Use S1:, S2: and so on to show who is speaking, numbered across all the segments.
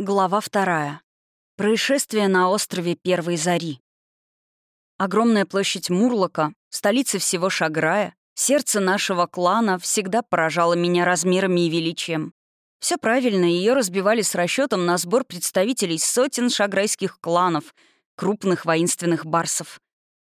S1: Глава вторая. Происшествие на острове Первой Зари. Огромная площадь Мурлока, столица всего Шаграя, сердце нашего клана всегда поражало меня размерами и величием. Все правильно, ее разбивали с расчетом на сбор представителей сотен шаграйских кланов, крупных воинственных барсов.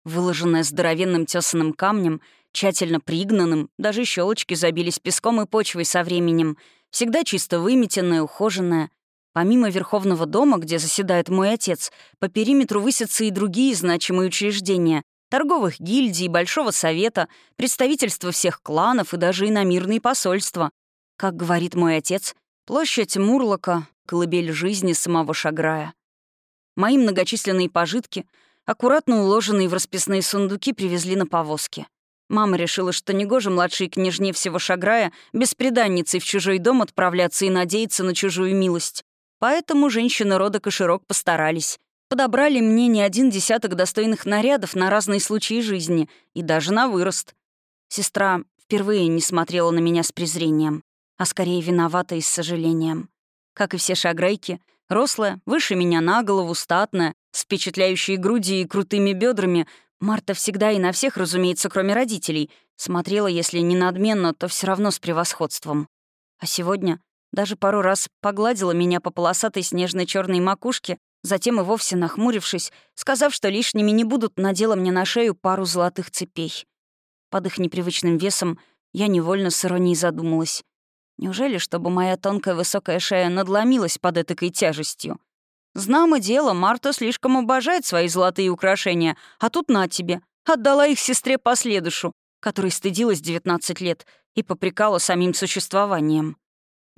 S1: Выложенная здоровенным тесаным камнем, тщательно пригнанным, даже щелочки забились песком и почвой со временем, всегда чисто выметенная, ухоженная — Помимо Верховного дома, где заседает мой отец, по периметру высятся и другие значимые учреждения — торговых гильдий, Большого совета, представительства всех кланов и даже иномирные посольства. Как говорит мой отец, площадь Мурлока — колыбель жизни самого Шаграя. Мои многочисленные пожитки, аккуратно уложенные в расписные сундуки, привезли на повозке. Мама решила, что негоже младшей княжне всего Шаграя беспреданницей в чужой дом отправляться и надеяться на чужую милость. Поэтому женщины рода Коширок постарались. Подобрали мне не один десяток достойных нарядов на разные случаи жизни и даже на вырост. Сестра впервые не смотрела на меня с презрением, а скорее виновата и с сожалением. Как и все шаграйки, рослая, выше меня на голову, статная, с впечатляющей грудью и крутыми бедрами, Марта всегда и на всех, разумеется, кроме родителей, смотрела, если не надменно, то все равно с превосходством. А сегодня даже пару раз погладила меня по полосатой снежной черной макушке, затем и вовсе нахмурившись, сказав, что лишними не будут, надела мне на шею пару золотых цепей. Под их непривычным весом я невольно с иронией задумалась. Неужели, чтобы моя тонкая высокая шея надломилась под этакой тяжестью? Знамо дело, Марта слишком обожает свои золотые украшения, а тут на тебе. Отдала их сестре последушу, которой стыдилась 19 лет и попрекала самим существованием.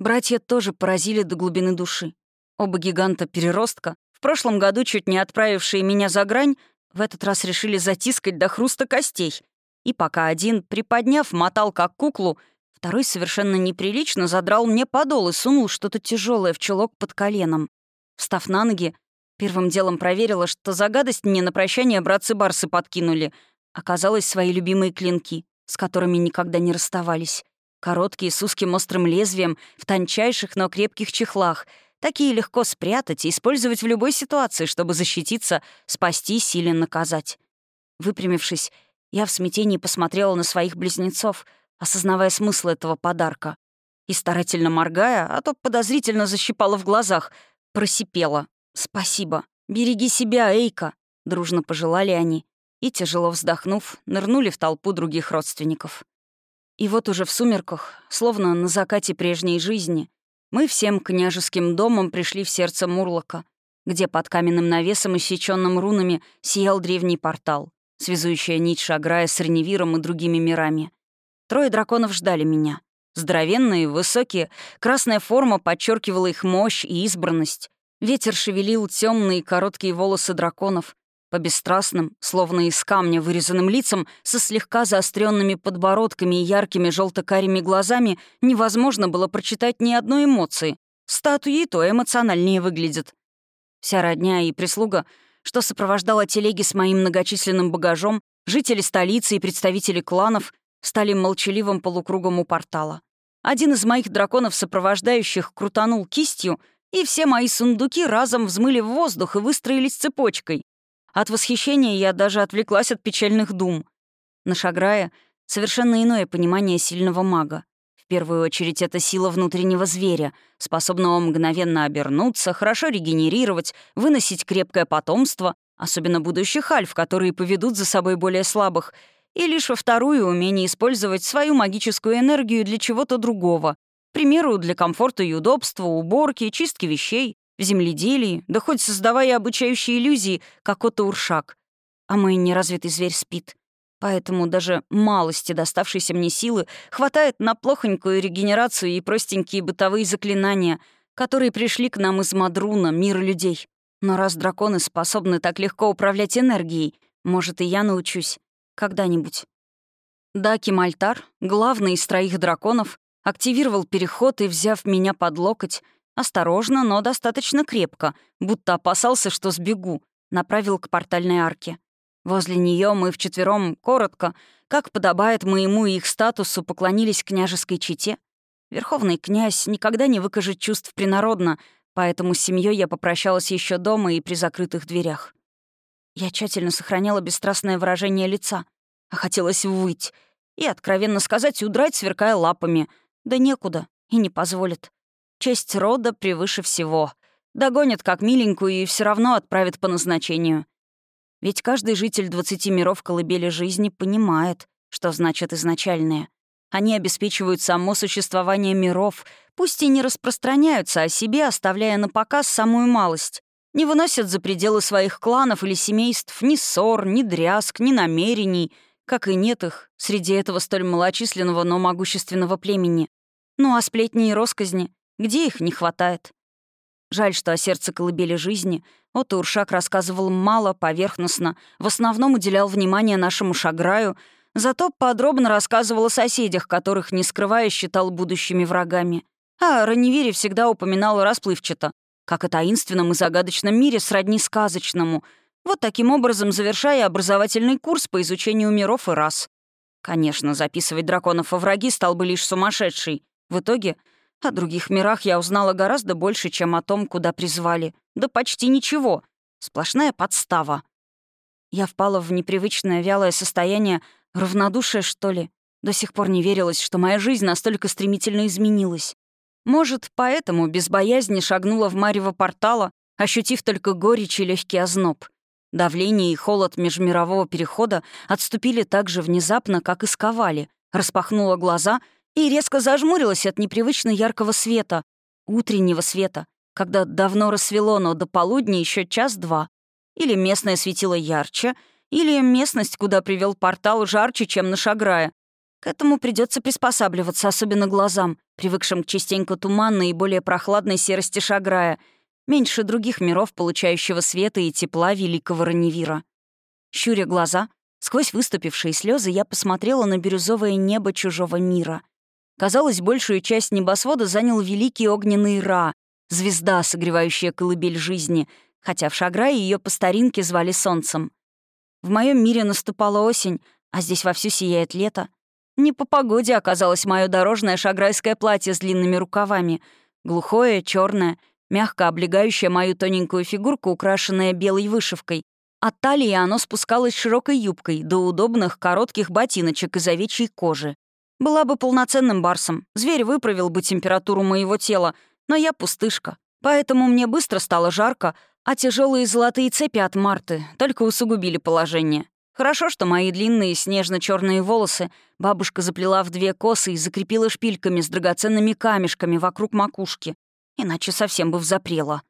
S1: Братья тоже поразили до глубины души. Оба гиганта-переростка, в прошлом году чуть не отправившие меня за грань, в этот раз решили затискать до хруста костей. И пока один, приподняв, мотал как куклу, второй совершенно неприлично задрал мне подол и сунул что-то тяжелое в чулок под коленом. Встав на ноги, первым делом проверила, что за гадость мне на прощание братцы-барсы подкинули. Оказалось, свои любимые клинки, с которыми никогда не расставались. Короткие, с узким острым лезвием, в тончайших, но крепких чехлах. Такие легко спрятать и использовать в любой ситуации, чтобы защититься, спастись или наказать. Выпрямившись, я в смятении посмотрела на своих близнецов, осознавая смысл этого подарка. И старательно моргая, а то подозрительно защипала в глазах, просипела. «Спасибо. Береги себя, Эйка», — дружно пожелали они. И, тяжело вздохнув, нырнули в толпу других родственников. И вот уже в сумерках, словно на закате прежней жизни, мы всем княжеским домом пришли в сердце Мурлока, где под каменным навесом, иссеченным рунами, сиял древний портал, связующая нить Шаграя с Реневиром и другими мирами. Трое драконов ждали меня. Здоровенные, высокие, красная форма подчеркивала их мощь и избранность. Ветер шевелил темные короткие волосы драконов, по бесстрастным, словно из камня вырезанным лицам, со слегка заостренными подбородками и яркими желто-карими глазами невозможно было прочитать ни одной эмоции. Статуи то эмоциональнее выглядят. Вся родня и прислуга, что сопровождала телеги с моим многочисленным багажом, жители столицы и представители кланов, стали молчаливым полукругом у портала. Один из моих драконов-сопровождающих крутанул кистью, и все мои сундуки разом взмыли в воздух и выстроились цепочкой. От восхищения я даже отвлеклась от печальных дум. На Шаграе совершенно иное понимание сильного мага. В первую очередь это сила внутреннего зверя, способного мгновенно обернуться, хорошо регенерировать, выносить крепкое потомство, особенно будущих альф, которые поведут за собой более слабых, и лишь во вторую — умение использовать свою магическую энергию для чего-то другого, к примеру, для комфорта и удобства, уборки, чистки вещей, в земледелии, да хоть создавая обучающие иллюзии, как ото уршак. А мой неразвитый зверь спит. Поэтому даже малости доставшейся мне силы хватает на плохонькую регенерацию и простенькие бытовые заклинания, которые пришли к нам из Мадруна, мира людей. Но раз драконы способны так легко управлять энергией, может, и я научусь. Когда-нибудь. Даки Мальтар, главный из троих драконов, активировал переход и, взяв меня под локоть, Осторожно, но достаточно крепко, будто опасался, что сбегу, направил к портальной арке. Возле нее мы вчетвером коротко, как подобает моему и их статусу, поклонились княжеской чете. Верховный князь никогда не выкажет чувств принародно, Поэтому с семьей я попрощалась еще дома и при закрытых дверях. Я тщательно сохраняла бесстрастное выражение лица, а хотелось выть и, откровенно сказать, удрать, сверкая лапами. Да некуда и не позволит. Честь рода превыше всего. Догонит как миленькую и все равно отправит по назначению. Ведь каждый житель двадцати миров колыбели жизни понимает, что значит изначальное. Они обеспечивают само существование миров, пусть и не распространяются о себе, оставляя на показ самую малость. Не выносят за пределы своих кланов или семейств ни ссор, ни дрязг, ни намерений, как и нет их среди этого столь малочисленного, но могущественного племени. Ну а сплетни и росказни, где их не хватает? Жаль, что о сердце колыбели жизни Отто Уршак рассказывал мало, поверхностно, в основном уделял внимание нашему шаграю, зато подробно рассказывал о соседях, которых, не скрывая, считал будущими врагами. А о Раневире всегда упоминал расплывчато, как о таинственном и загадочном мире сродни сказочному, вот таким образом завершая образовательный курс по изучению миров и рас. Конечно, записывать драконов во враги стал бы лишь сумасшедший. В итоге о других мирах я узнала гораздо больше, чем о том, куда призвали. Да почти ничего. Сплошная подстава. Я впала в непривычное вялое состояние, равнодушие, что ли. До сих пор не верилось, что моя жизнь настолько стремительно изменилась. Может, поэтому без боязни шагнула в марево портала, ощутив только горечь и легкий озноб. Давление и холод межмирового перехода отступили так же внезапно, как и сковали. Распахнула глаза — и резко зажмурилась от непривычно яркого света, утреннего света, когда давно рассвело, но до полудня еще час-два. Или местное светило ярче, или местность, куда привел портал, жарче, чем на Шаграе. К этому придется приспосабливаться, особенно глазам, привыкшим к частенько туманной и более прохладной серости Шаграя, меньше других миров, получающего света и тепла великого Раневира. Щуря глаза, сквозь выступившие слезы, я посмотрела на бирюзовое небо чужого мира. Казалось, большую часть небосвода занял великий огненный Ра, звезда, согревающая колыбель жизни, хотя в Шаграе ее по старинке звали Солнцем. В моем мире наступала осень, а здесь вовсю сияет лето. Не по погоде оказалось мое дорожное шаграйское платье с длинными рукавами, глухое, черное, мягко облегающее мою тоненькую фигурку, украшенное белой вышивкой. От талии оно спускалось широкой юбкой до удобных коротких ботиночек из овечьей кожи. Была бы полноценным барсом, зверь выправил бы температуру моего тела, но я пустышка. Поэтому мне быстро стало жарко, а тяжелые золотые цепи от Марты только усугубили положение. Хорошо, что мои длинные снежно черные волосы бабушка заплела в две косы и закрепила шпильками с драгоценными камешками вокруг макушки, иначе совсем бы взапрела.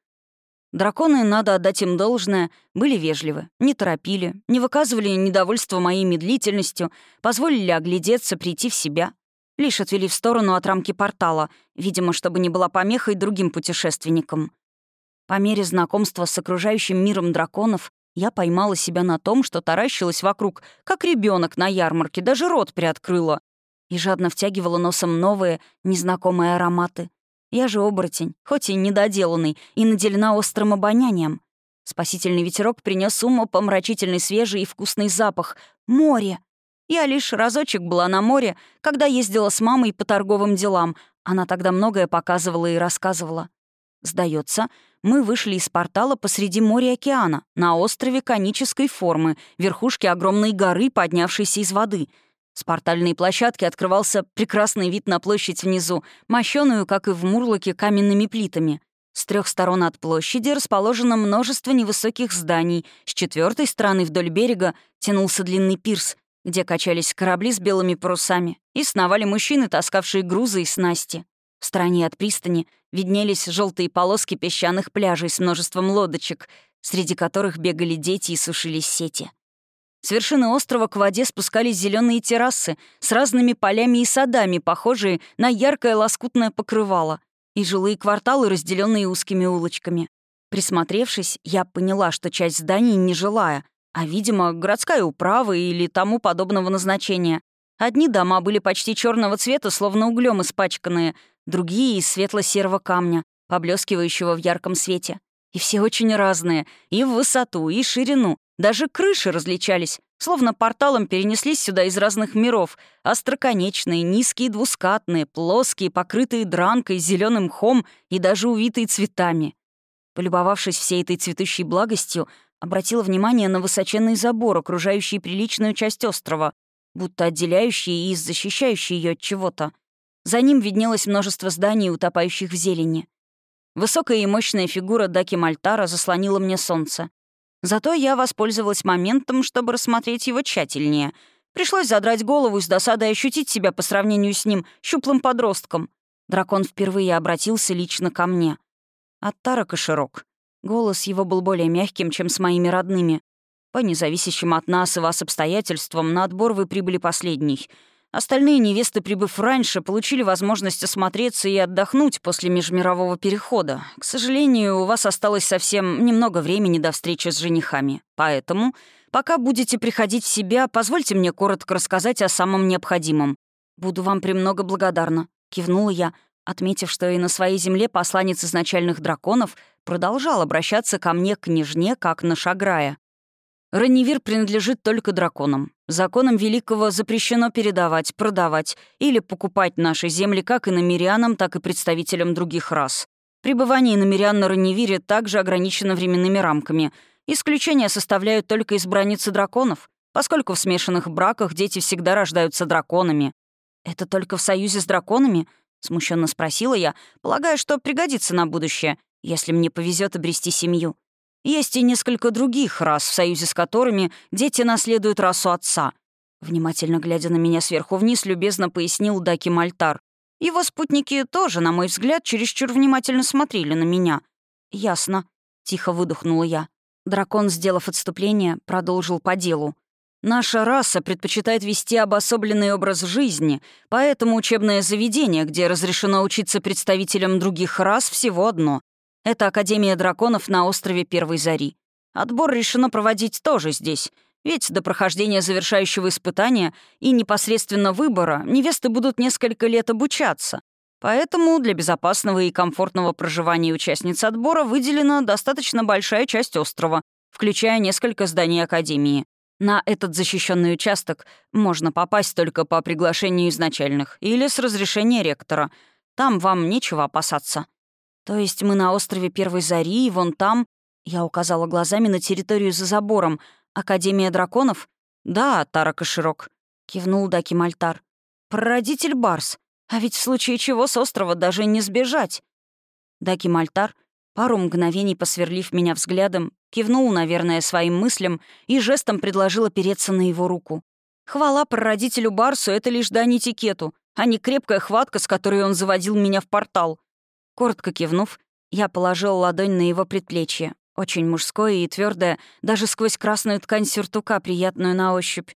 S1: Драконы, надо отдать им должное, были вежливы, не торопили, не выказывали недовольства моей медлительностью, позволили оглядеться, прийти в себя. Лишь отвели в сторону от рамки портала, видимо, чтобы не была помехой другим путешественникам. По мере знакомства с окружающим миром драконов я поймала себя на том, что таращилась вокруг, как ребенок на ярмарке, даже рот приоткрыла, и жадно втягивала носом новые, незнакомые ароматы — я же оборотень, хоть и недоделанный, и наделена острым обонянием. Спасительный ветерок принес уму помрачительный свежий и вкусный запах. Море! Я лишь разочек была на море, когда ездила с мамой по торговым делам. Она тогда многое показывала и рассказывала. Сдается, мы вышли из портала посреди моря океана, на острове конической формы, верхушке огромной горы, поднявшейся из воды — с портальной площадки открывался прекрасный вид на площадь внизу, мощеную, как и в Мурлоке, каменными плитами. С трех сторон от площади расположено множество невысоких зданий. С четвертой стороны вдоль берега тянулся длинный пирс, где качались корабли с белыми парусами и сновали мужчины, таскавшие грузы и снасти. В стороне от пристани виднелись желтые полоски песчаных пляжей с множеством лодочек, среди которых бегали дети и сушились сети. С вершины острова к воде спускались зеленые террасы с разными полями и садами, похожие на яркое лоскутное покрывало, и жилые кварталы, разделенные узкими улочками. Присмотревшись, я поняла, что часть зданий нежилая, а, видимо, городская управа или тому подобного назначения. Одни дома были почти черного цвета, словно углем испачканные, другие — из светло-серого камня, поблескивающего в ярком свете. И все очень разные, и в высоту, и ширину, даже крыши различались, Словно порталом перенеслись сюда из разных миров. Остроконечные, низкие, двускатные, плоские, покрытые дранкой, зеленым мхом и даже увитые цветами. Полюбовавшись всей этой цветущей благостью, обратила внимание на высоченный забор, окружающий приличную часть острова, будто отделяющий и защищающий ее от чего-то. За ним виднелось множество зданий, утопающих в зелени. Высокая и мощная фигура Даки Мальтара заслонила мне солнце. Зато я воспользовалась моментом, чтобы рассмотреть его тщательнее. Пришлось задрать голову с досадой ощутить себя по сравнению с ним, щуплым подростком. Дракон впервые обратился лично ко мне. От Тарака широк. Голос его был более мягким, чем с моими родными. По независящим от нас и вас обстоятельствам на отбор вы прибыли последний — Остальные невесты, прибыв раньше, получили возможность осмотреться и отдохнуть после межмирового перехода. К сожалению, у вас осталось совсем немного времени до встречи с женихами. Поэтому, пока будете приходить в себя, позвольте мне коротко рассказать о самом необходимом. Буду вам премного благодарна», — кивнула я, отметив, что и на своей земле посланец изначальных драконов продолжал обращаться ко мне, княжне, как на Шаграя. Раннивир принадлежит только драконам. Законом Великого запрещено передавать, продавать или покупать наши земли как и намерянам, так и представителям других рас. Пребывание намерян на Раннивире также ограничено временными рамками. Исключения составляют только избранницы драконов, поскольку в смешанных браках дети всегда рождаются драконами. «Это только в союзе с драконами?» — смущенно спросила я, полагая, что пригодится на будущее, если мне повезет обрести семью. Есть и несколько других рас, в союзе с которыми дети наследуют расу отца. Внимательно глядя на меня сверху вниз, любезно пояснил Даки Мальтар. Его спутники тоже, на мой взгляд, чересчур внимательно смотрели на меня. «Ясно», — тихо выдохнула я. Дракон, сделав отступление, продолжил по делу. «Наша раса предпочитает вести обособленный образ жизни, поэтому учебное заведение, где разрешено учиться представителям других рас, всего одно это Академия драконов на острове Первой Зари. Отбор решено проводить тоже здесь, ведь до прохождения завершающего испытания и непосредственно выбора невесты будут несколько лет обучаться. Поэтому для безопасного и комфортного проживания участниц отбора выделена достаточно большая часть острова, включая несколько зданий Академии. На этот защищенный участок можно попасть только по приглашению изначальных или с разрешения ректора. Там вам нечего опасаться. «То есть мы на острове Первой Зари, и вон там...» Я указала глазами на территорию за забором. «Академия драконов?» «Да, Тара Коширок», — кивнул Даки Мальтар. «Прародитель Барс. А ведь в случае чего с острова даже не сбежать». Даки Мальтар, пару мгновений посверлив меня взглядом, кивнул, наверное, своим мыслям и жестом предложил опереться на его руку. Хвала прародителю Барсу — это лишь дань этикету, а не крепкая хватка, с которой он заводил меня в портал. Коротко кивнув, я положил ладонь на его предплечье. Очень мужское и твердое, даже сквозь красную ткань сюртука, приятную на ощупь.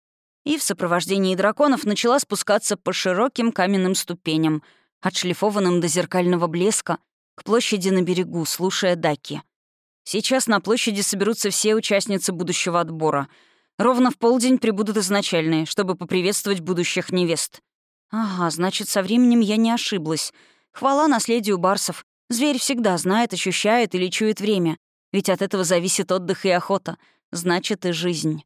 S1: И в сопровождении драконов начала спускаться по широким каменным ступеням, отшлифованным до зеркального блеска, к площади на берегу, слушая даки. Сейчас на площади соберутся все участницы будущего отбора. Ровно в полдень прибудут изначальные, чтобы поприветствовать будущих невест. Ага, значит, со временем я не ошиблась — Хвала наследию барсов. Зверь всегда знает, ощущает или чует время. Ведь от этого зависит отдых и охота. Значит, и жизнь.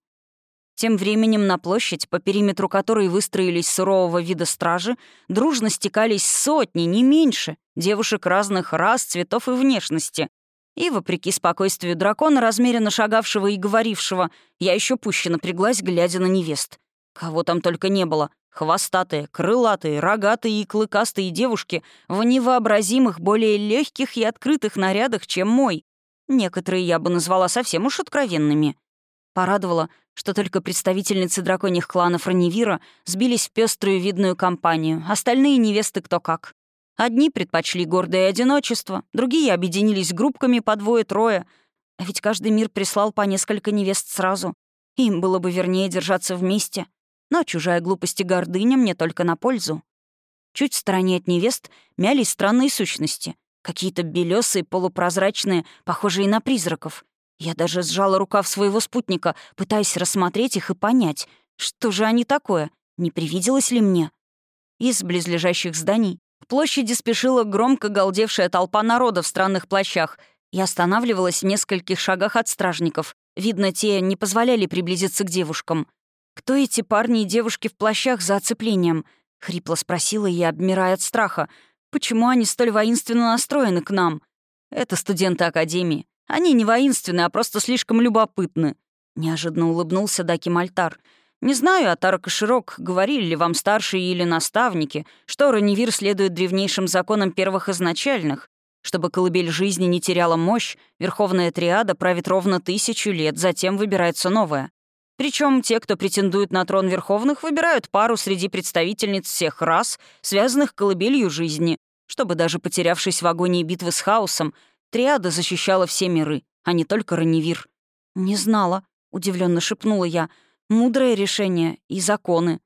S1: Тем временем на площадь, по периметру которой выстроились сурового вида стражи, дружно стекались сотни, не меньше, девушек разных рас, цветов и внешности. И, вопреки спокойствию дракона, размеренно шагавшего и говорившего, я еще пуще напряглась, глядя на невест. Кого там только не было. Хвостатые, крылатые, рогатые и клыкастые девушки в невообразимых, более легких и открытых нарядах, чем мой. Некоторые я бы назвала совсем уж откровенными. Порадовало, что только представительницы драконьих кланов Раневира сбились в пеструю видную компанию, остальные невесты кто как. Одни предпочли гордое одиночество, другие объединились группками по двое-трое. А ведь каждый мир прислал по несколько невест сразу. Им было бы вернее держаться вместе. Но чужая глупость и гордыня мне только на пользу. Чуть в стороне от невест мялись странные сущности. Какие-то белесые, полупрозрачные, похожие на призраков. Я даже сжала рукав своего спутника, пытаясь рассмотреть их и понять, что же они такое, не привиделось ли мне. Из близлежащих зданий к площади спешила громко галдевшая толпа народа в странных плащах и останавливалась в нескольких шагах от стражников. Видно, те не позволяли приблизиться к девушкам. «Кто эти парни и девушки в плащах за оцеплением?» — хрипло спросила я, обмирая от страха. «Почему они столь воинственно настроены к нам?» «Это студенты Академии. Они не воинственны, а просто слишком любопытны», — неожиданно улыбнулся Даки Мальтар. «Не знаю, Атара Каширок, говорили ли вам старшие или наставники, что Ранивир следует древнейшим законам первых изначальных. Чтобы колыбель жизни не теряла мощь, Верховная Триада правит ровно тысячу лет, затем выбирается новая. Причем те, кто претендует на трон Верховных, выбирают пару среди представительниц всех рас, связанных колыбелью жизни, чтобы даже потерявшись в агонии битвы с хаосом, Триада защищала все миры, а не только Ранивир. «Не знала», — удивленно шепнула я. «Мудрое решение и законы».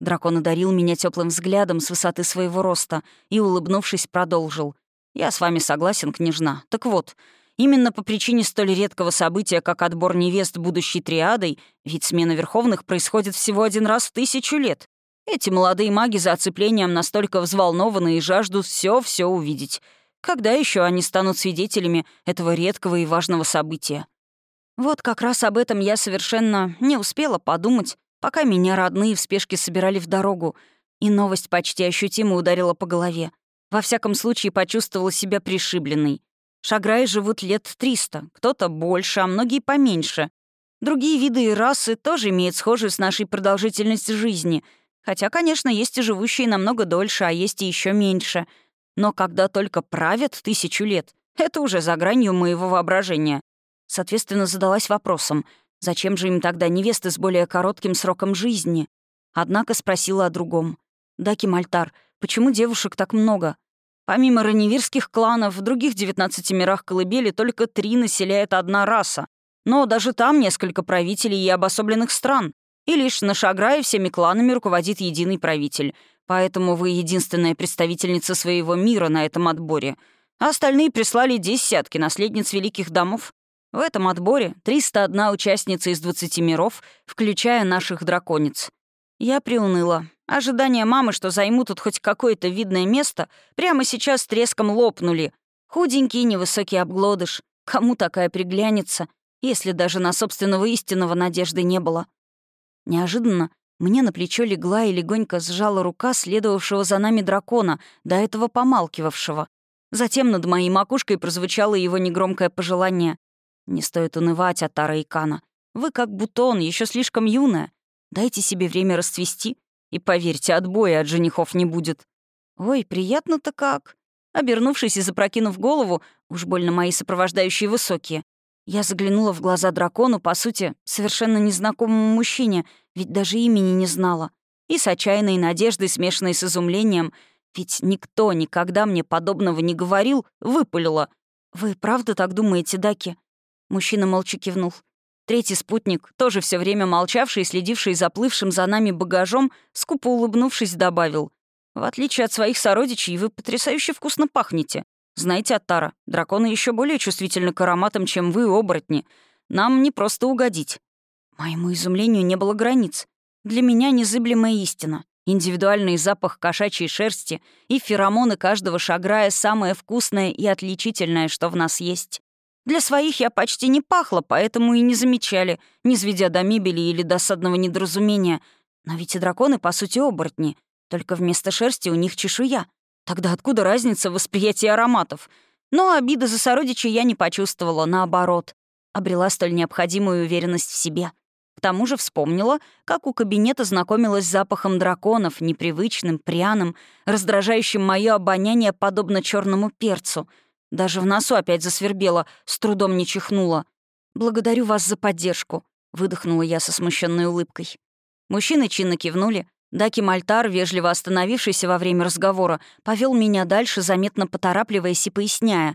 S1: Дракон одарил меня теплым взглядом с высоты своего роста и, улыбнувшись, продолжил. «Я с вами согласен, княжна. Так вот, Именно по причине столь редкого события, как отбор невест будущей триадой, ведь смена верховных происходит всего один раз в тысячу лет. Эти молодые маги за оцеплением настолько взволнованы и жаждут все-все увидеть. Когда еще они станут свидетелями этого редкого и важного события? Вот как раз об этом я совершенно не успела подумать, пока меня родные в спешке собирали в дорогу, и новость почти ощутимо ударила по голове. Во всяком случае, почувствовала себя пришибленной. Шаграи живут лет 300, кто-то больше, а многие поменьше. Другие виды и расы тоже имеют схожую с нашей продолжительность жизни. Хотя, конечно, есть и живущие намного дольше, а есть и еще меньше. Но когда только правят тысячу лет, это уже за гранью моего воображения. Соответственно, задалась вопросом, зачем же им тогда невесты с более коротким сроком жизни? Однако спросила о другом. «Даки Мальтар, почему девушек так много? Помимо раневирских кланов, в других 19 мирах колыбели только три населяет одна раса. Но даже там несколько правителей и обособленных стран. И лишь на Шаграе всеми кланами руководит единый правитель. Поэтому вы единственная представительница своего мира на этом отборе. А остальные прислали десятки наследниц великих домов. В этом отборе 301 участница из 20 миров, включая наших драконец. Я приуныла. Ожидания мамы, что займу тут хоть какое-то видное место, прямо сейчас треском лопнули. Худенький, невысокий обглодыш. Кому такая приглянется, если даже на собственного истинного надежды не было? Неожиданно мне на плечо легла и легонько сжала рука следовавшего за нами дракона, до этого помалкивавшего. Затем над моей макушкой прозвучало его негромкое пожелание. «Не стоит унывать, Атара и Кана. Вы как бутон, еще слишком юная. Дайте себе время расцвести, и поверьте, отбоя от женихов не будет. Ой, приятно-то как. Обернувшись и запрокинув голову, уж больно мои сопровождающие высокие, я заглянула в глаза дракону, по сути, совершенно незнакомому мужчине, ведь даже имени не знала. И с отчаянной надеждой, смешанной с изумлением, ведь никто никогда мне подобного не говорил, выпалила. «Вы правда так думаете, Даки?» Мужчина молча кивнул. Третий спутник, тоже все время молчавший и следивший за плывшим за нами багажом, скупо улыбнувшись, добавил. «В отличие от своих сородичей, вы потрясающе вкусно пахнете. Знаете, Аттара, драконы еще более чувствительны к ароматам, чем вы, оборотни. Нам не просто угодить». Моему изумлению не было границ. Для меня незыблемая истина. Индивидуальный запах кошачьей шерсти и феромоны каждого шаграя — самое вкусное и отличительное, что в нас есть. Для своих я почти не пахла, поэтому и не замечали, не сведя до мебели или досадного недоразумения. Но ведь и драконы, по сути, оборотни. Только вместо шерсти у них чешуя. Тогда откуда разница в восприятии ароматов? Но обиды за сородичей я не почувствовала, наоборот. Обрела столь необходимую уверенность в себе. К тому же вспомнила, как у кабинета знакомилась с запахом драконов, непривычным, пряным, раздражающим мое обоняние, подобно черному перцу — даже в носу опять засвербело, с трудом не чихнула. «Благодарю вас за поддержку», — выдохнула я со смущенной улыбкой. Мужчины чинно кивнули. Даки Мальтар, вежливо остановившийся во время разговора, повел меня дальше, заметно поторапливаясь и поясняя.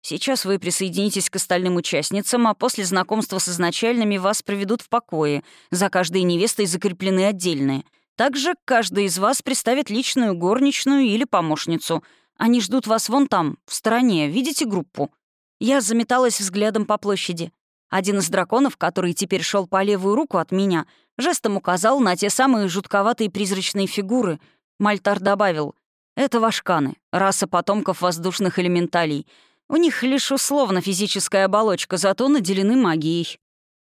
S1: «Сейчас вы присоединитесь к остальным участницам, а после знакомства с изначальными вас проведут в покое. За каждой невестой закреплены отдельные. Также каждый из вас представит личную горничную или помощницу — они ждут вас вон там, в стороне. Видите группу?» Я заметалась взглядом по площади. Один из драконов, который теперь шел по левую руку от меня, жестом указал на те самые жутковатые призрачные фигуры. Мальтар добавил, «Это вашканы, раса потомков воздушных элементалей. У них лишь условно физическая оболочка, зато наделены магией».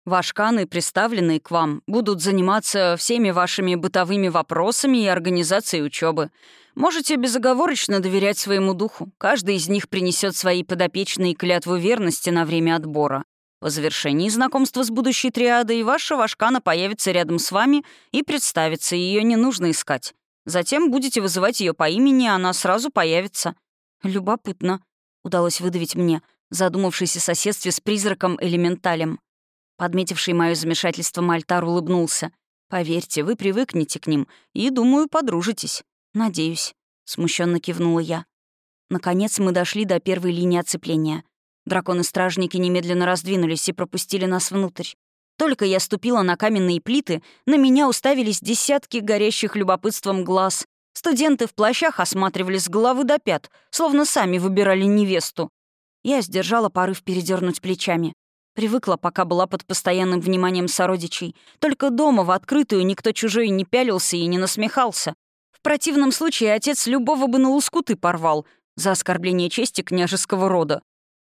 S1: Вашканы, представленные к вам, будут заниматься всеми вашими бытовыми вопросами и организацией учебы. Можете безоговорочно доверять своему духу. Каждый из них принесет свои подопечные клятву верности на время отбора. По завершении знакомства с будущей триадой ваша Вашкана появится рядом с вами и представится, ее не нужно искать. Затем будете вызывать ее по имени, она сразу появится. Любопытно, удалось выдавить мне, задумавшись о соседстве с призраком-элементалем. Подметивший мое замешательство Мальтар улыбнулся. «Поверьте, вы привыкнете к ним и, думаю, подружитесь. Надеюсь», — смущенно кивнула я. Наконец мы дошли до первой линии оцепления. Драконы-стражники немедленно раздвинулись и пропустили нас внутрь. Только я ступила на каменные плиты, на меня уставились десятки горящих любопытством глаз. Студенты в плащах осматривали с головы до пят, словно сами выбирали невесту. Я сдержала порыв передернуть плечами. Привыкла, пока была под постоянным вниманием сородичей. Только дома, в открытую, никто чужой не пялился и не насмехался. В противном случае отец любого бы на лоскуты порвал за оскорбление чести княжеского рода.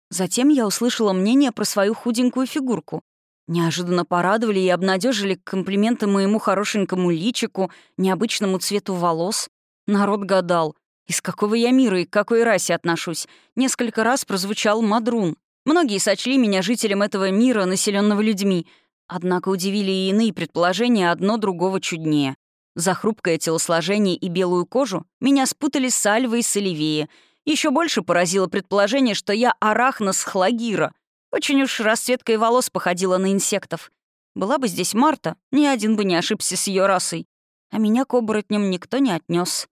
S1: Затем я услышала мнение про свою худенькую фигурку. Неожиданно порадовали и обнадежили комплименты моему хорошенькому личику, необычному цвету волос. Народ гадал, из какого я мира и к какой расе отношусь. Несколько раз прозвучал мадрун. Многие сочли меня жителем этого мира, населенного людьми. Однако удивили и иные предположения, одно другого чуднее. За хрупкое телосложение и белую кожу меня спутали с Альвой и Соливея. Еще больше поразило предположение, что я арахнос хлагира. Очень уж расцветкой волос походила на инсектов. Была бы здесь Марта, ни один бы не ошибся с ее расой. А меня к оборотням никто не отнес.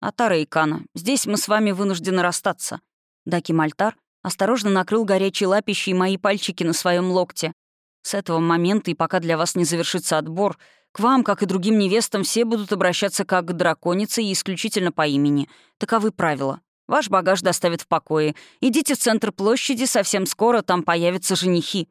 S1: Атара и Кана, здесь мы с вами вынуждены расстаться. Даки Мальтар осторожно накрыл горячей лапищей мои пальчики на своем локте. С этого момента и пока для вас не завершится отбор, к вам, как и другим невестам, все будут обращаться как к драконице и исключительно по имени. Таковы правила. Ваш багаж доставят в покое. Идите в центр площади, совсем скоро там появятся женихи».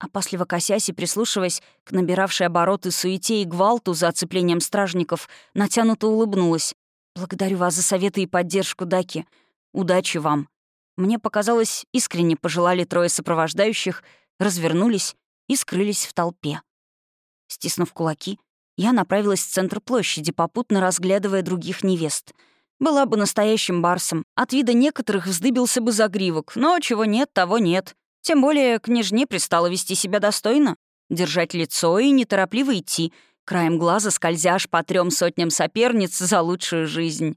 S1: Опасливо косясь и прислушиваясь к набиравшей обороты суете и гвалту за оцеплением стражников, натянуто улыбнулась. «Благодарю вас за советы и поддержку, Даки. Удачи вам. Мне показалось, искренне пожелали трое сопровождающих, развернулись и скрылись в толпе. Стиснув кулаки, я направилась в центр площади, попутно разглядывая других невест. Была бы настоящим барсом. От вида некоторых вздыбился бы загривок, но чего нет, того нет. Тем более княжне пристало вести себя достойно, держать лицо и неторопливо идти, краем глаза скользя аж по трем сотням соперниц за лучшую жизнь.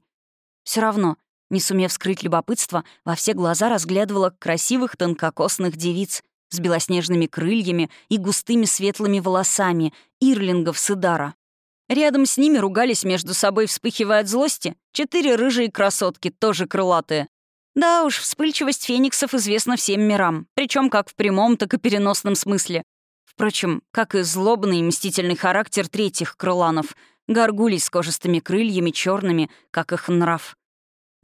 S1: Все равно не сумев скрыть любопытство, во все глаза разглядывала красивых тонкокосных девиц с белоснежными крыльями и густыми светлыми волосами, ирлингов с. Рядом с ними ругались между собой, вспыхивая от злости, четыре рыжие красотки, тоже крылатые. Да уж, вспыльчивость фениксов известна всем мирам, причем как в прямом, так и переносном смысле. Впрочем, как и злобный и мстительный характер третьих крыланов, горгулей с кожистыми крыльями, черными, как их нрав.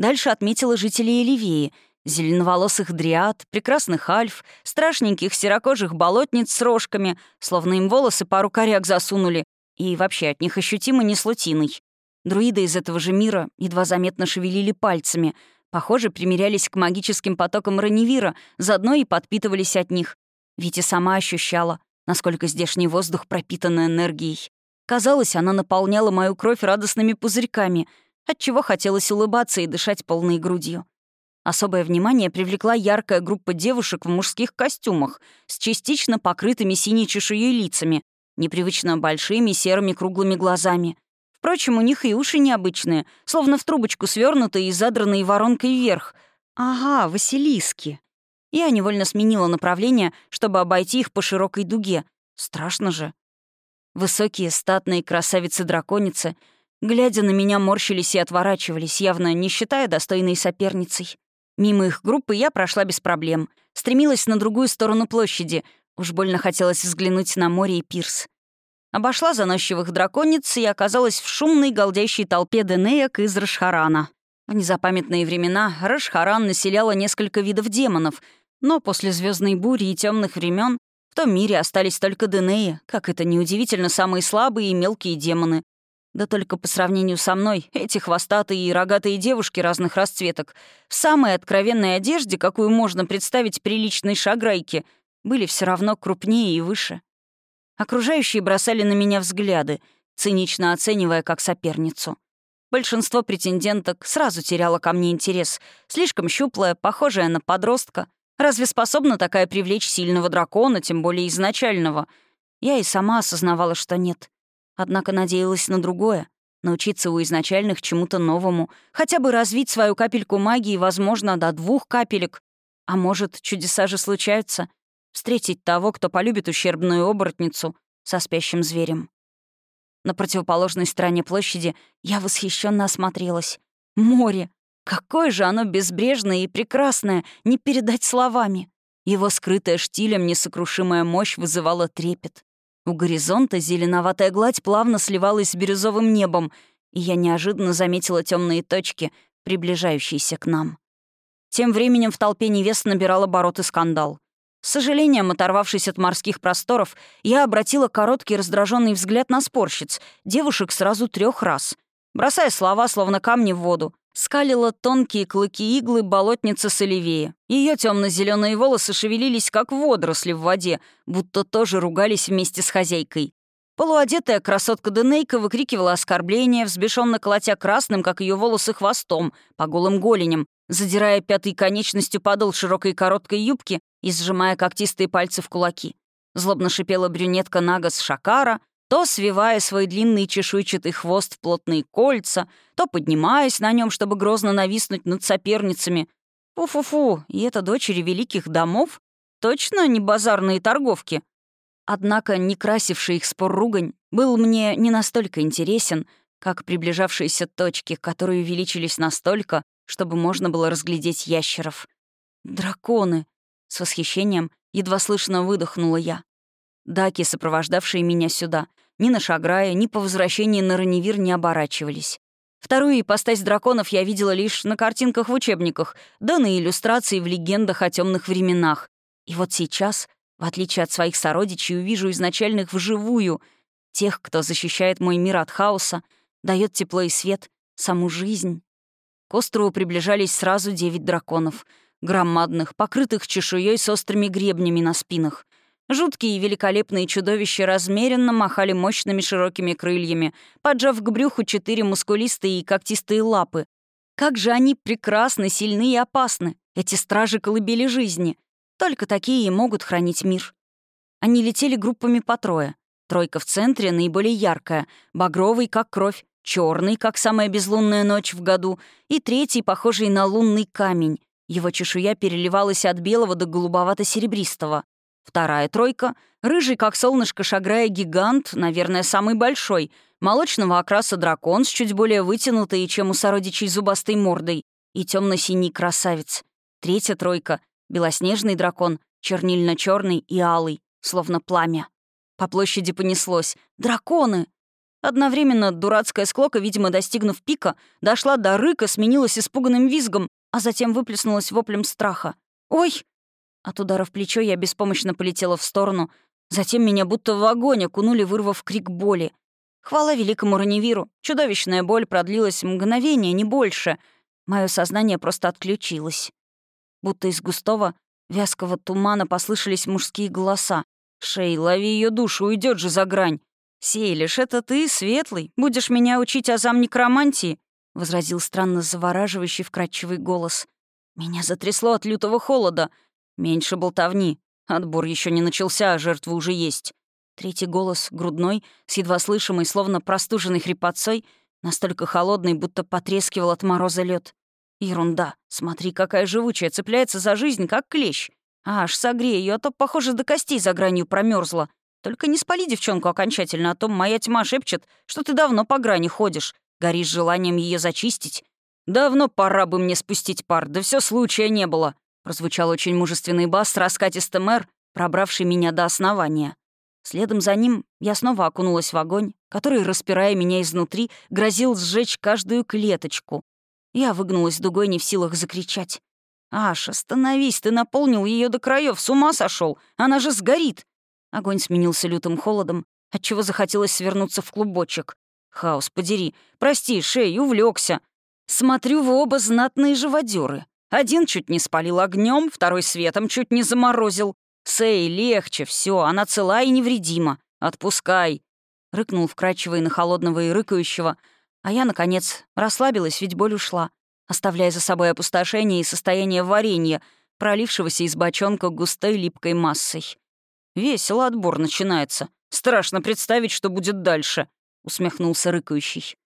S1: Дальше отметила жителей Эливеи, зеленоволосых дриад, прекрасных альф, страшненьких серокожих болотниц с рожками, словно им волосы пару коряк засунули, и вообще от них ощутимо несло тиной. Друиды из этого же мира едва заметно шевелили пальцами, похоже, примерялись к магическим потокам Раневира, заодно и подпитывались от них. Ведь и сама ощущала, насколько здешний воздух пропитан энергией. Казалось, она наполняла мою кровь радостными пузырьками — отчего хотелось улыбаться и дышать полной грудью. Особое внимание привлекла яркая группа девушек в мужских костюмах с частично покрытыми синей чешуей лицами, непривычно большими серыми круглыми глазами. Впрочем, у них и уши необычные, словно в трубочку свернутые и задранные воронкой вверх. Ага, Василиски. Я невольно сменила направление, чтобы обойти их по широкой дуге. Страшно же. Высокие, статные красавицы-драконицы — Глядя на меня, морщились и отворачивались, явно не считая достойной соперницей. Мимо их группы я прошла без проблем. Стремилась на другую сторону площади. Уж больно хотелось взглянуть на море и пирс. Обошла заносчивых дракониц и оказалась в шумной галдящей толпе Денеек из Рашхарана. В незапамятные времена Рашхаран населяла несколько видов демонов, но после звездной бури и темных времен в том мире остались только Денеи, как это неудивительно, самые слабые и мелкие демоны, да только по сравнению со мной, эти хвостатые и рогатые девушки разных расцветок в самой откровенной одежде, какую можно представить приличной шаграйке, были все равно крупнее и выше. Окружающие бросали на меня взгляды, цинично оценивая как соперницу. Большинство претенденток сразу теряло ко мне интерес. Слишком щуплая, похожая на подростка. Разве способна такая привлечь сильного дракона, тем более изначального? Я и сама осознавала, что нет. Однако надеялась на другое — научиться у изначальных чему-то новому, хотя бы развить свою капельку магии, возможно, до двух капелек. А может, чудеса же случаются? Встретить того, кто полюбит ущербную оборотницу со спящим зверем. На противоположной стороне площади я восхищенно осмотрелась. Море! Какое же оно безбрежное и прекрасное, не передать словами. Его скрытая штилем несокрушимая мощь вызывала трепет. У горизонта зеленоватая гладь плавно сливалась с бирюзовым небом, и я неожиданно заметила темные точки, приближающиеся к нам. Тем временем в толпе невест набирал обороты скандал. С сожалением, оторвавшись от морских просторов, я обратила короткий раздраженный взгляд на спорщиц, девушек сразу трех раз. Бросая слова, словно камни в воду, скалила тонкие клыки иглы болотница Соливея. Ее темно-зеленые волосы шевелились, как водоросли в воде, будто тоже ругались вместе с хозяйкой. Полуодетая красотка Денейка выкрикивала оскорбления, взбешенно колотя красным, как ее волосы, хвостом, по голым голеням, задирая пятой конечностью подол широкой короткой юбки и сжимая когтистые пальцы в кулаки. Злобно шипела брюнетка Нагас Шакара, то свивая свой длинный чешуйчатый хвост в плотные кольца, то поднимаясь на нем, чтобы грозно нависнуть над соперницами. Фу-фу-фу, и это дочери великих домов? Точно не базарные торговки? Однако не красивший их спор ругань был мне не настолько интересен, как приближавшиеся точки, которые увеличились настолько, чтобы можно было разглядеть ящеров. «Драконы!» — с восхищением едва слышно выдохнула я. Даки, сопровождавшие меня сюда, ни на Шаграе, ни по возвращении на Раневир не оборачивались. Вторую ипостась драконов я видела лишь на картинках в учебниках, да на иллюстрации в легендах о темных временах. И вот сейчас в отличие от своих сородичей, увижу изначальных вживую, тех, кто защищает мой мир от хаоса, дает тепло и свет, саму жизнь. К острову приближались сразу девять драконов, громадных, покрытых чешуей с острыми гребнями на спинах. Жуткие и великолепные чудовища размеренно махали мощными широкими крыльями, поджав к брюху четыре мускулистые и когтистые лапы. Как же они прекрасны, сильны и опасны, эти стражи колыбели жизни — только такие и могут хранить мир. Они летели группами по трое. Тройка в центре, наиболее яркая, багровый, как кровь, черный, как самая безлунная ночь в году, и третий, похожий на лунный камень. Его чешуя переливалась от белого до голубовато-серебристого. Вторая тройка — рыжий, как солнышко шаграя гигант, наверное, самый большой, молочного окраса дракон с чуть более вытянутой, чем у сородичей зубастой мордой, и темно синий красавец. Третья тройка Белоснежный дракон, чернильно черный и алый, словно пламя. По площади понеслось. «Драконы!» Одновременно дурацкая склока, видимо, достигнув пика, дошла до рыка, сменилась испуганным визгом, а затем выплеснулась воплем страха. «Ой!» От удара в плечо я беспомощно полетела в сторону. Затем меня будто в огонь окунули, вырвав крик боли. Хвала великому Раневиру. Чудовищная боль продлилась мгновение, не больше. Мое сознание просто отключилось будто из густого, вязкого тумана послышались мужские голоса. «Шей, лови ее душу, уйдет же за грань!» «Сейлиш, это ты, Светлый? Будешь меня учить азам некромантии?» — возразил странно завораживающий вкрадчивый голос. Меня затрясло от лютого холода. «Меньше болтовни. Отбор еще не начался, а жертвы уже есть». Третий голос, грудной, с едва слышимой, словно простуженной хрипотцой, настолько холодный, будто потрескивал от мороза лед. Ерунда. Смотри, какая живучая, цепляется за жизнь, как клещ. Аж согрей ее, а то, похоже, до костей за гранью промерзла. Только не спали девчонку окончательно, а то моя тьма шепчет, что ты давно по грани ходишь, горишь желанием ее зачистить. Давно пора бы мне спустить пар, да все случая не было. Прозвучал очень мужественный бас с раскатистым эр, пробравший меня до основания. Следом за ним я снова окунулась в огонь, который, распирая меня изнутри, грозил сжечь каждую клеточку. Я выгнулась дугой, не в силах закричать. «Аш, остановись, ты наполнил ее до краев, с ума сошел, Она же сгорит!» Огонь сменился лютым холодом, отчего захотелось свернуться в клубочек. «Хаос, подери! Прости, Шей, увлекся. Смотрю, вы оба знатные живодеры. Один чуть не спалил огнем, второй светом чуть не заморозил. Сей, легче, все, она цела и невредима. Отпускай!» — рыкнул вкрадчиво на холодного и рыкающего, а я, наконец, расслабилась, ведь боль ушла, оставляя за собой опустошение и состояние варенья, пролившегося из бочонка густой липкой массой. «Весело отбор начинается. Страшно представить, что будет дальше», — усмехнулся рыкающий.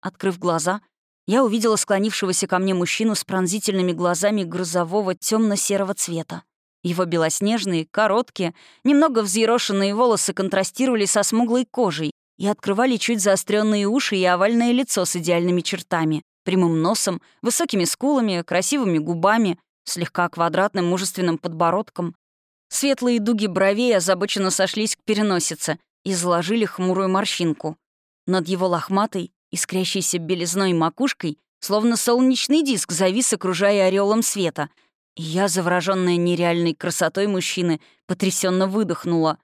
S1: Открыв глаза, я увидела склонившегося ко мне мужчину с пронзительными глазами грозового темно серого цвета. Его белоснежные, короткие, немного взъерошенные волосы контрастировали со смуглой кожей и открывали чуть заостренные уши и овальное лицо с идеальными чертами, прямым носом, высокими скулами, красивыми губами, слегка квадратным мужественным подбородком. Светлые дуги бровей озабоченно сошлись к переносице и заложили хмурую морщинку. Над его лохматой, искрящейся белизной макушкой, словно солнечный диск, завис, окружая ореолом света. И я, заворожённая нереальной красотой мужчины, потрясенно выдохнула.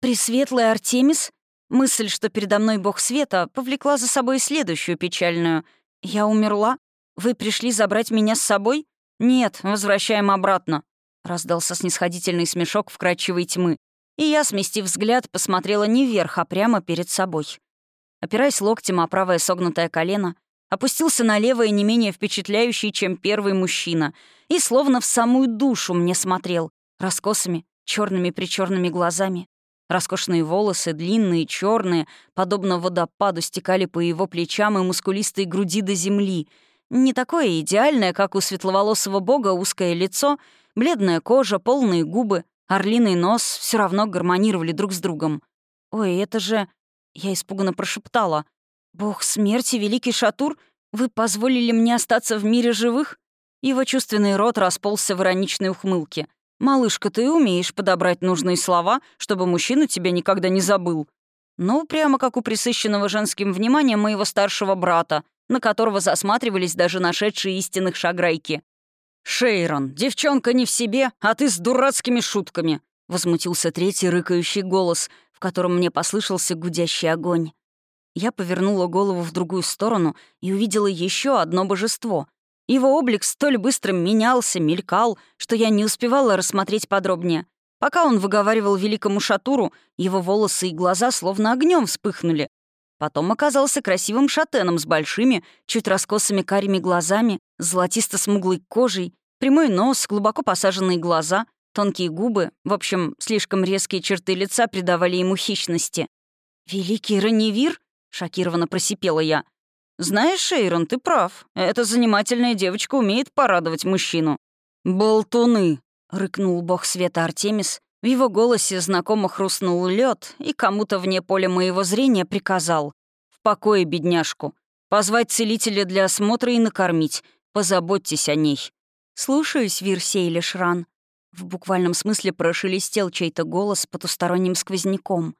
S1: «Пресветлый Артемис?» Мысль, что передо мной бог света, повлекла за собой следующую печальную. «Я умерла? Вы пришли забрать меня с собой?» «Нет, возвращаем обратно», — раздался снисходительный смешок вкрадчивой тьмы. И я, сместив взгляд, посмотрела не вверх, а прямо перед собой опираясь локтем о правое согнутое колено, опустился на левое не менее впечатляющий, чем первый мужчина, и словно в самую душу мне смотрел, раскосыми, черными причерными глазами. Роскошные волосы, длинные, черные, подобно водопаду, стекали по его плечам и мускулистой груди до земли. Не такое идеальное, как у светловолосого бога, узкое лицо, бледная кожа, полные губы, орлиный нос все равно гармонировали друг с другом. «Ой, это же...» Я испуганно прошептала. «Бог смерти, великий Шатур, вы позволили мне остаться в мире живых?» Его чувственный рот расползся в ироничной ухмылке. «Малышка, ты умеешь подобрать нужные слова, чтобы мужчина тебя никогда не забыл». Ну, прямо как у присыщенного женским вниманием моего старшего брата, на которого засматривались даже нашедшие истинных шаграйки. «Шейрон, девчонка не в себе, а ты с дурацкими шутками!» — возмутился третий рыкающий голос, в котором мне послышался гудящий огонь. Я повернула голову в другую сторону и увидела еще одно божество. Его облик столь быстро менялся, мелькал, что я не успевала рассмотреть подробнее. Пока он выговаривал великому шатуру, его волосы и глаза словно огнем вспыхнули. Потом оказался красивым шатеном с большими, чуть раскосыми карими глазами, золотисто-смуглой кожей, прямой нос, глубоко посаженные глаза, Тонкие губы, в общем, слишком резкие черты лица придавали ему хищности. «Великий Раневир?» — шокированно просипела я. «Знаешь, Шейрон, ты прав. Эта занимательная девочка умеет порадовать мужчину». «Болтуны!» — рыкнул бог света Артемис. В его голосе знакомо хрустнул лед, и кому-то вне поля моего зрения приказал. «В покое, бедняжку. Позвать целителя для осмотра и накормить. Позаботьтесь о ней». «Слушаюсь, Вирсей Лешран», в буквальном смысле прошелестел чей-то голос потусторонним сквозняком.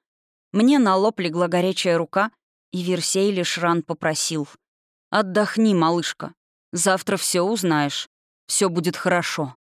S1: Мне на лоб легла горячая рука, и Версей лишь ран попросил. «Отдохни, малышка. Завтра все узнаешь. Все будет хорошо».